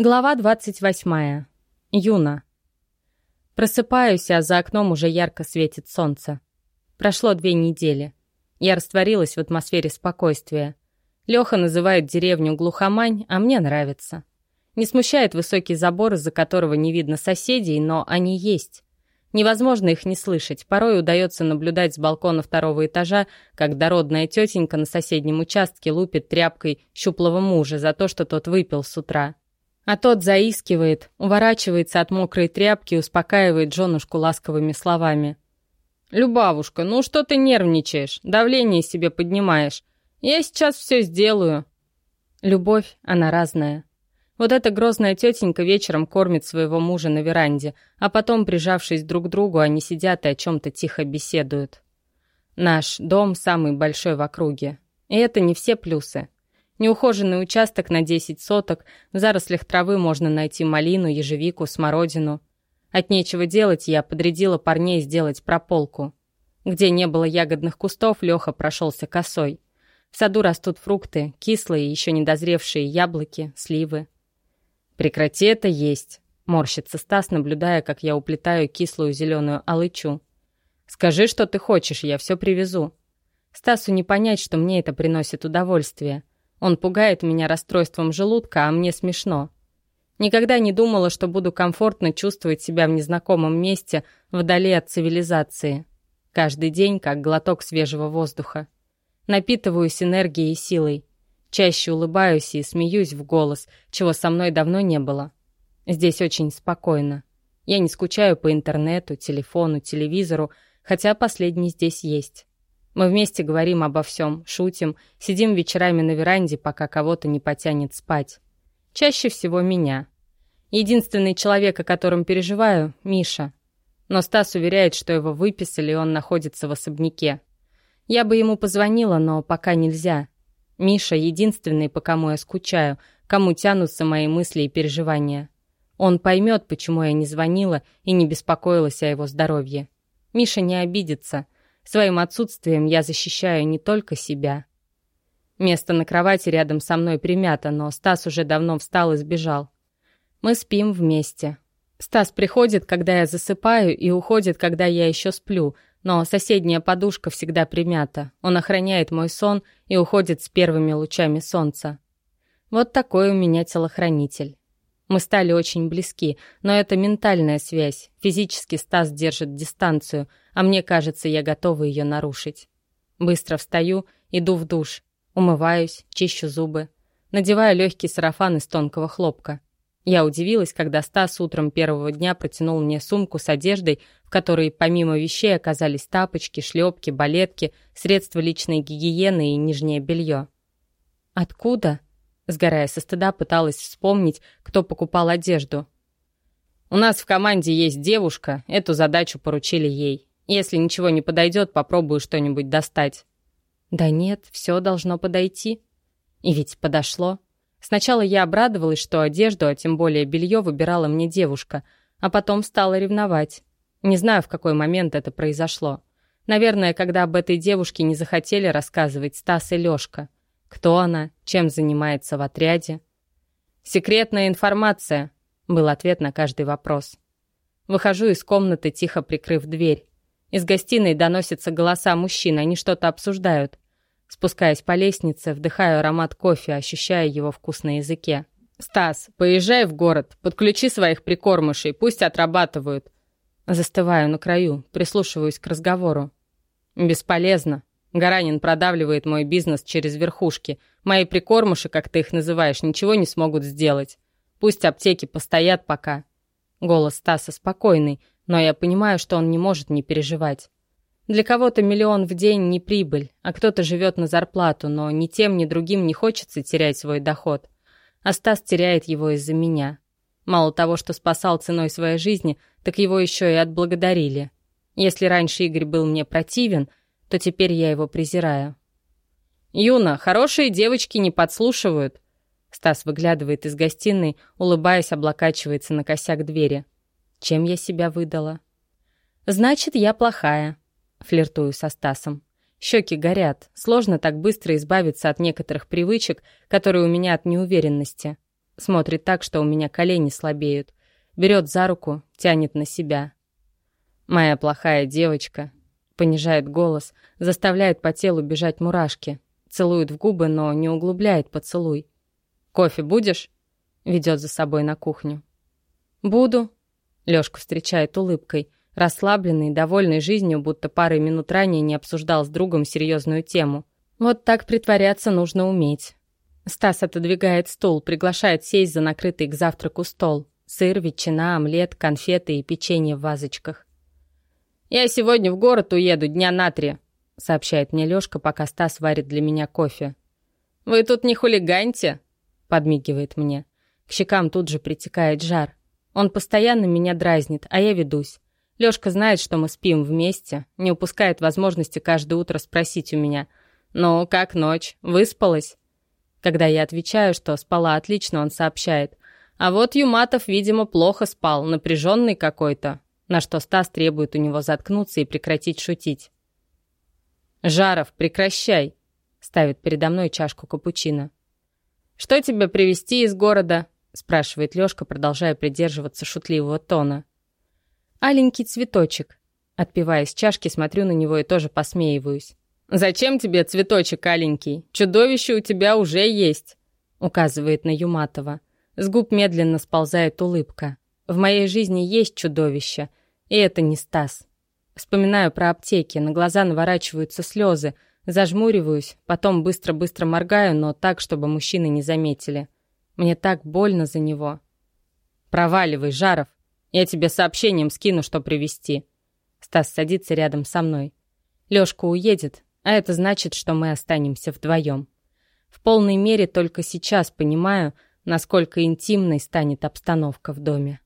Глава 28. Юна. Просыпаюсь, а за окном уже ярко светит солнце. Прошло две недели. Я растворилась в атмосфере спокойствия. Леха называет деревню глухомань, а мне нравится. Не смущает высокий забор, из-за которого не видно соседей, но они есть. Невозможно их не слышать. Порой удается наблюдать с балкона второго этажа, как дородная тетенька на соседнем участке лупит тряпкой щуплого мужа за то, что тот выпил с утра. А тот заискивает, уворачивается от мокрой тряпки и успокаивает женушку ласковыми словами. «Любавушка, ну что ты нервничаешь? Давление себе поднимаешь. Я сейчас все сделаю». Любовь, она разная. Вот эта грозная тетенька вечером кормит своего мужа на веранде, а потом, прижавшись друг к другу, они сидят и о чем-то тихо беседуют. Наш дом самый большой в округе. И это не все плюсы. Неухоженный участок на 10 соток, в зарослях травы можно найти малину, ежевику, смородину. От нечего делать я подрядила парней сделать прополку. Где не было ягодных кустов, Леха прошелся косой. В саду растут фрукты, кислые, еще недозревшие яблоки, сливы. «Прекрати это есть», — морщится Стас, наблюдая, как я уплетаю кислую зеленую алычу. «Скажи, что ты хочешь, я все привезу». Стасу не понять, что мне это приносит удовольствие. Он пугает меня расстройством желудка, а мне смешно. Никогда не думала, что буду комфортно чувствовать себя в незнакомом месте, вдали от цивилизации. Каждый день как глоток свежего воздуха. Напитываюсь энергией и силой. Чаще улыбаюсь и смеюсь в голос, чего со мной давно не было. Здесь очень спокойно. Я не скучаю по интернету, телефону, телевизору, хотя последний здесь есть. Мы вместе говорим обо всем, шутим, сидим вечерами на веранде, пока кого-то не потянет спать. Чаще всего меня. Единственный человек, о котором переживаю — Миша. Но Стас уверяет, что его выписали, и он находится в особняке. Я бы ему позвонила, но пока нельзя. Миша — единственный, по кому я скучаю, кому тянутся мои мысли и переживания. Он поймет, почему я не звонила и не беспокоилась о его здоровье. Миша не обидится — Своим отсутствием я защищаю не только себя. Место на кровати рядом со мной примято, но Стас уже давно встал и сбежал. Мы спим вместе. Стас приходит, когда я засыпаю, и уходит, когда я еще сплю, но соседняя подушка всегда примята. Он охраняет мой сон и уходит с первыми лучами солнца. Вот такой у меня телохранитель. Мы стали очень близки, но это ментальная связь. Физически Стас держит дистанцию, а мне кажется, я готова ее нарушить. Быстро встаю, иду в душ, умываюсь, чищу зубы, надеваю легкий сарафан из тонкого хлопка. Я удивилась, когда Стас утром первого дня протянул мне сумку с одеждой, в которой помимо вещей оказались тапочки, шлепки, балетки, средства личной гигиены и нижнее белье. «Откуда?» Сгорая со стыда, пыталась вспомнить, кто покупал одежду. «У нас в команде есть девушка, эту задачу поручили ей. Если ничего не подойдет, попробую что-нибудь достать». «Да нет, все должно подойти». И ведь подошло. Сначала я обрадовалась, что одежду, а тем более белье, выбирала мне девушка, а потом стала ревновать. Не знаю, в какой момент это произошло. Наверное, когда об этой девушке не захотели рассказывать Стас и Лёшка. Кто она? Чем занимается в отряде? «Секретная информация», — был ответ на каждый вопрос. Выхожу из комнаты, тихо прикрыв дверь. Из гостиной доносятся голоса мужчин, они что-то обсуждают. Спускаясь по лестнице, вдыхаю аромат кофе, ощущая его вкус на языке. «Стас, поезжай в город, подключи своих прикормышей, пусть отрабатывают». Застываю на краю, прислушиваюсь к разговору. «Бесполезно. Гаранин продавливает мой бизнес через верхушки. Мои прикормыши, как ты их называешь, ничего не смогут сделать. Пусть аптеки постоят пока. Голос Стаса спокойный, но я понимаю, что он не может не переживать. Для кого-то миллион в день не прибыль, а кто-то живет на зарплату, но ни тем, ни другим не хочется терять свой доход. А Стас теряет его из-за меня. Мало того, что спасал ценой своей жизни, так его еще и отблагодарили. Если раньше Игорь был мне противен, то теперь я его презираю. «Юна, хорошие девочки не подслушивают!» Стас выглядывает из гостиной, улыбаясь, облокачивается на косяк двери. Чем я себя выдала? «Значит, я плохая», — флиртую со Стасом. Щеки горят, сложно так быстро избавиться от некоторых привычек, которые у меня от неуверенности. Смотрит так, что у меня колени слабеют. Берет за руку, тянет на себя. «Моя плохая девочка», понижает голос, заставляет по телу бежать мурашки. Целует в губы, но не углубляет поцелуй. «Кофе будешь?» Ведет за собой на кухню. «Буду». Лёшка встречает улыбкой, расслабленный, довольный жизнью, будто парой минут ранее не обсуждал с другом серьезную тему. Вот так притворяться нужно уметь. Стас отодвигает стул, приглашает сесть за накрытый к завтраку стол. Сыр, ветчина, омлет, конфеты и печенье в вазочках. «Я сегодня в город уеду дня на три», — сообщает мне Лёшка, пока Стас варит для меня кофе. «Вы тут не хулиганьте», — подмигивает мне. К щекам тут же притекает жар. Он постоянно меня дразнит, а я ведусь. Лёшка знает, что мы спим вместе, не упускает возможности каждое утро спросить у меня, «Ну, как ночь? Выспалась?» Когда я отвечаю, что спала отлично, он сообщает, «А вот Юматов, видимо, плохо спал, напряженный какой-то», на что Стас требует у него заткнуться и прекратить шутить. «Жаров, прекращай!» — ставит передо мной чашку капучино. «Что тебе привезти из города?» — спрашивает Лёшка, продолжая придерживаться шутливого тона. Аленький цветочек. Отпивая из чашки, смотрю на него и тоже посмеиваюсь. «Зачем тебе цветочек аленький? Чудовище у тебя уже есть!» Указывает на Юматова. С губ медленно сползает улыбка. В моей жизни есть чудовище, и это не Стас. Вспоминаю про аптеки, на глаза наворачиваются слезы, зажмуриваюсь, потом быстро-быстро моргаю, но так, чтобы мужчины не заметили. Мне так больно за него. «Проваливай, Жаров!» Я тебе сообщением скину, что привезти. Стас садится рядом со мной. Лёшка уедет, а это значит, что мы останемся вдвоем. В полной мере только сейчас понимаю, насколько интимной станет обстановка в доме.